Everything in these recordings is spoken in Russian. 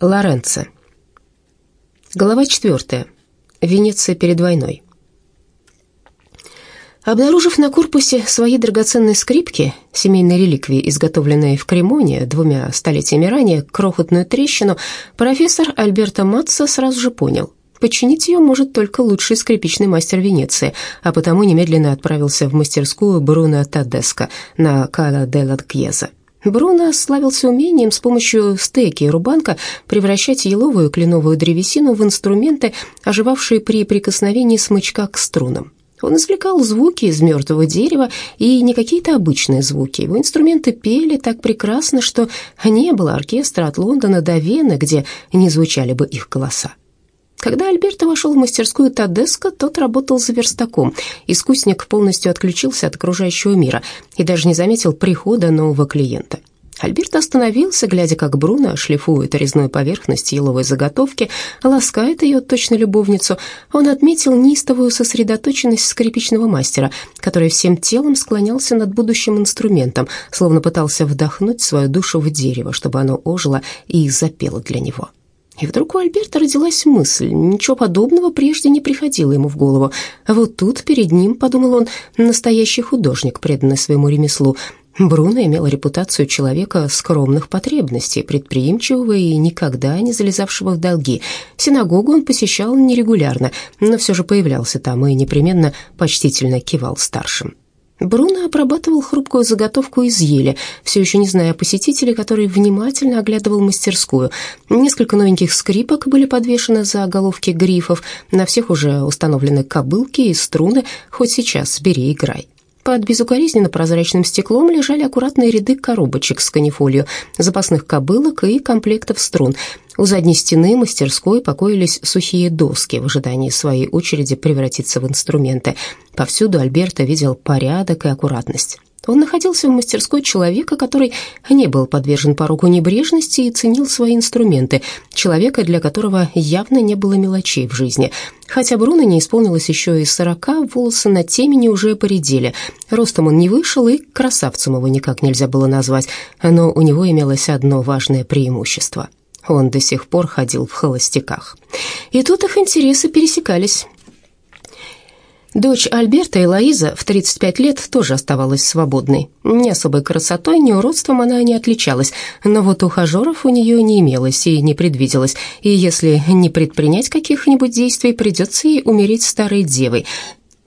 Лоренцо. Глава 4. Венеция перед войной. Обнаружив на корпусе свои драгоценные скрипки, семейные реликвии, изготовленные в Кремоне двумя столетиями ранее, крохотную трещину, профессор Альберто Матца сразу же понял – Починить ее может только лучший скрипичный мастер Венеции, а потому немедленно отправился в мастерскую Бруно Тадеско на Кала де ла Кьеза. Бруно славился умением с помощью стеки и рубанка превращать еловую кленовую древесину в инструменты, оживавшие при прикосновении смычка к струнам. Он извлекал звуки из мертвого дерева, и не какие-то обычные звуки. Его инструменты пели так прекрасно, что не было оркестра от Лондона до Вены, где не звучали бы их голоса. Когда Альберто вошел в мастерскую Тадеско, тот работал за верстаком. Искусник полностью отключился от окружающего мира и даже не заметил прихода нового клиента. Альберт остановился, глядя, как Бруно шлифует резную поверхность еловой заготовки, ласкает ее, точно любовницу. Он отметил неистовую сосредоточенность скрипичного мастера, который всем телом склонялся над будущим инструментом, словно пытался вдохнуть свою душу в дерево, чтобы оно ожило и запело для него. И вдруг у Альберта родилась мысль, ничего подобного прежде не приходило ему в голову. А вот тут перед ним, подумал он, настоящий художник, преданный своему ремеслу. Бруно имел репутацию человека скромных потребностей, предприимчивого и никогда не залезавшего в долги. Синагогу он посещал нерегулярно, но все же появлялся там и непременно почтительно кивал старшим. Бруно обрабатывал хрупкую заготовку из ели, все еще не зная о посетителе, который внимательно оглядывал мастерскую. Несколько новеньких скрипок были подвешены за головки грифов, на всех уже установлены кобылки и струны, хоть сейчас бери играй. Под безукоризненно прозрачным стеклом лежали аккуратные ряды коробочек с канифолью, запасных кобылок и комплектов струн. У задней стены мастерской покоились сухие доски в ожидании своей очереди превратиться в инструменты. Повсюду Альберто видел порядок и аккуратность. Он находился в мастерской человека, который не был подвержен порогу небрежности и ценил свои инструменты, человека, для которого явно не было мелочей в жизни. Хотя Бруно не исполнилось еще и сорока, волосы на темени уже поредели. Ростом он не вышел, и красавцем его никак нельзя было назвать, но у него имелось одно важное преимущество. Он до сих пор ходил в холостяках. И тут их интересы пересекались. Дочь Альберта, Элоиза, в 35 лет тоже оставалась свободной. Ни особой красотой, ни уродством она не отличалась, но вот ухажеров у нее не имелось и не предвиделось, и если не предпринять каких-нибудь действий, придется ей умереть старой девой.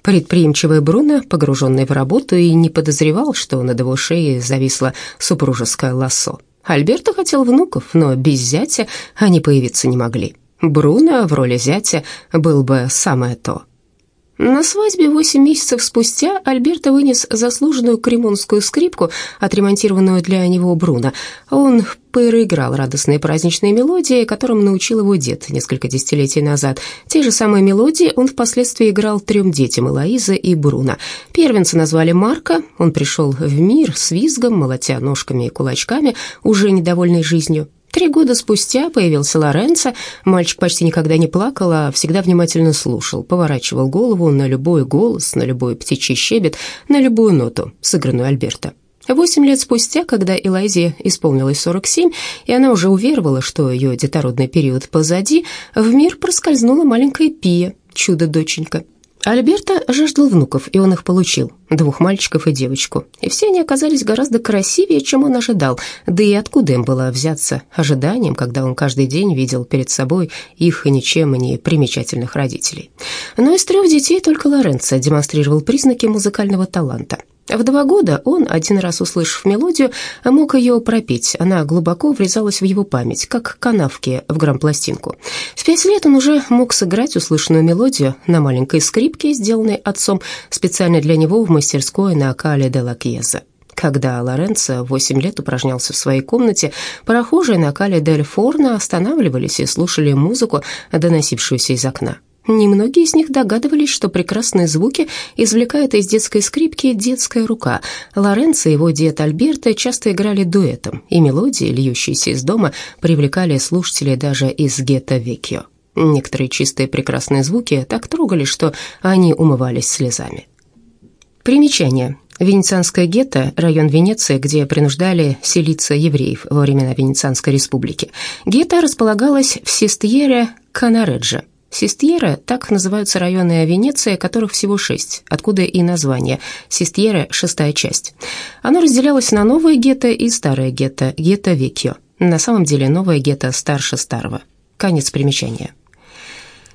Предприимчивый Бруно, погруженный в работу, и не подозревал, что над его шеей зависло супружеское лассо. Альберто хотел внуков, но без зятя они появиться не могли. Бруно в роли зятя был бы самое то. На свадьбе восемь месяцев спустя Альберто вынес заслуженную кремонскую скрипку, отремонтированную для него Бруно. Он проиграл радостные праздничные мелодии, которым научил его дед несколько десятилетий назад. Те же самые мелодии он впоследствии играл трем детям Элоизы и Бруно. Первенца назвали Марко, он пришел в мир с визгом, молотя ножками и кулачками, уже недовольной жизнью. Три года спустя появился Лоренцо. Мальчик почти никогда не плакал, а всегда внимательно слушал, поворачивал голову на любой голос, на любой птичий щебет, на любую ноту, сыгранную Альберто. Восемь лет спустя, когда Элайзе исполнилось 47, и она уже уверовала, что ее детородный период позади, в мир проскользнула маленькая Пия, чудо-доченька. Альберто жаждал внуков, и он их получил, двух мальчиков и девочку. И все они оказались гораздо красивее, чем он ожидал, да и откуда им было взяться ожиданием, когда он каждый день видел перед собой их ничем не примечательных родителей. Но из трех детей только Лоренцо демонстрировал признаки музыкального таланта. В два года он, один раз услышав мелодию, мог ее пропеть. Она глубоко врезалась в его память, как канавки в грампластинку. В пять лет он уже мог сыграть услышанную мелодию на маленькой скрипке, сделанной отцом специально для него в мастерской на Кале де ла Кьеза. Когда Лоренцо восемь лет упражнялся в своей комнате, прохожие на Кале дель Форно останавливались и слушали музыку, доносившуюся из окна. Немногие из них догадывались, что прекрасные звуки извлекает из детской скрипки детская рука. Лоренцо и его дед Альберто часто играли дуэтом, и мелодии, льющиеся из дома, привлекали слушателей даже из гетто Векио. Некоторые чистые прекрасные звуки так трогали, что они умывались слезами. Примечание. Венецианское гетто – район Венеции, где принуждали селиться евреев во времена Венецианской республики. Гетто располагалось в Систьере Канареджо. Систьера – так называются районы Венеции, которых всего шесть, откуда и название Систьера – шестая часть. Оно разделялось на новое гетто и старое гетто, гетто Векьо. На самом деле новое гетто старше старого. Конец примечания.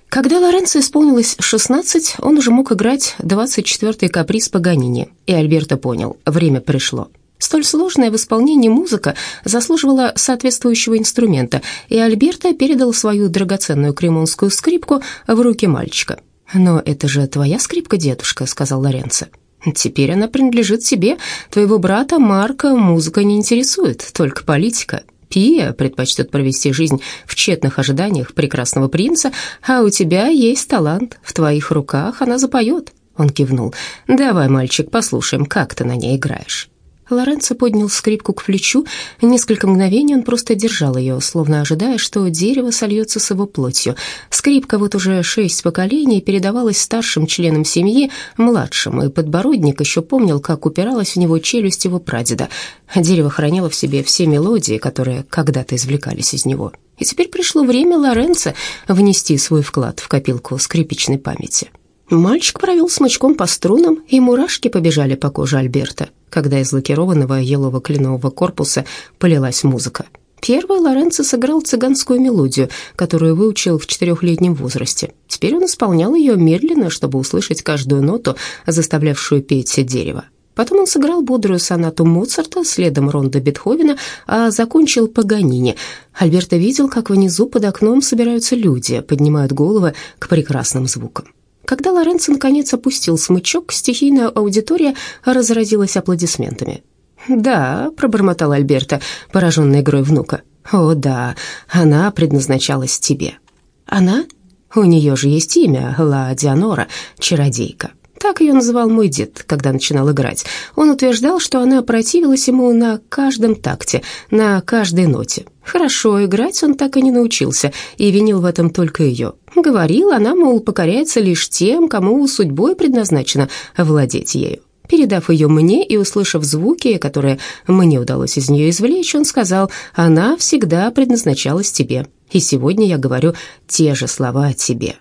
Когда Лоренцо исполнилось 16, он уже мог играть 24-й каприз Паганини, и Альберто понял – время пришло. Столь сложная в исполнении музыка заслуживала соответствующего инструмента, и Альберто передал свою драгоценную кремонскую скрипку в руки мальчика. «Но это же твоя скрипка, дедушка», — сказал Лоренцо. «Теперь она принадлежит тебе. Твоего брата Марка музыка не интересует, только политика. Пия предпочтет провести жизнь в тщетных ожиданиях прекрасного принца, а у тебя есть талант, в твоих руках она запоет». Он кивнул. «Давай, мальчик, послушаем, как ты на ней играешь». Лоренцо поднял скрипку к плечу. Несколько мгновений он просто держал ее, словно ожидая, что дерево сольется с его плотью. Скрипка вот уже шесть поколений передавалась старшим членам семьи, младшим, и подбородник еще помнил, как упиралась в него челюсть его прадеда. Дерево хранило в себе все мелодии, которые когда-то извлекались из него. И теперь пришло время Лоренцо внести свой вклад в копилку скрипичной памяти. Мальчик провел смычком по струнам, и мурашки побежали по коже Альберта, когда из лакированного елового кленового корпуса полилась музыка. Первый Лоренцо сыграл цыганскую мелодию, которую выучил в четырехлетнем возрасте. Теперь он исполнял ее медленно, чтобы услышать каждую ноту, заставлявшую петь дерево. Потом он сыграл бодрую сонату Моцарта, следом ронда Бетховена, а закончил Паганини. Альберто видел, как внизу под окном собираются люди, поднимают головы к прекрасным звукам. Когда Лоренцо наконец опустил смычок, стихийная аудитория разразилась аплодисментами. «Да», — пробормотал Альберто, пораженный игрой внука. «О, да, она предназначалась тебе». «Она? У нее же есть имя, Ла Дианора, чародейка». Так ее называл мой дед, когда начинал играть. Он утверждал, что она противилась ему на каждом такте, на каждой ноте. Хорошо играть он так и не научился, и винил в этом только ее. Говорил, она, мол, покоряется лишь тем, кому судьбой предназначено владеть ею. Передав ее мне и услышав звуки, которые мне удалось из нее извлечь, он сказал, она всегда предназначалась тебе, и сегодня я говорю те же слова о тебе.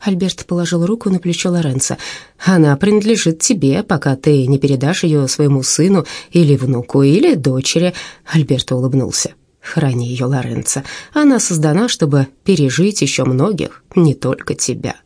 Альберт положил руку на плечо Лоренцо. «Она принадлежит тебе, пока ты не передашь ее своему сыну или внуку, или дочери». Альберт улыбнулся. «Храни ее, Лоренцо. Она создана, чтобы пережить еще многих, не только тебя».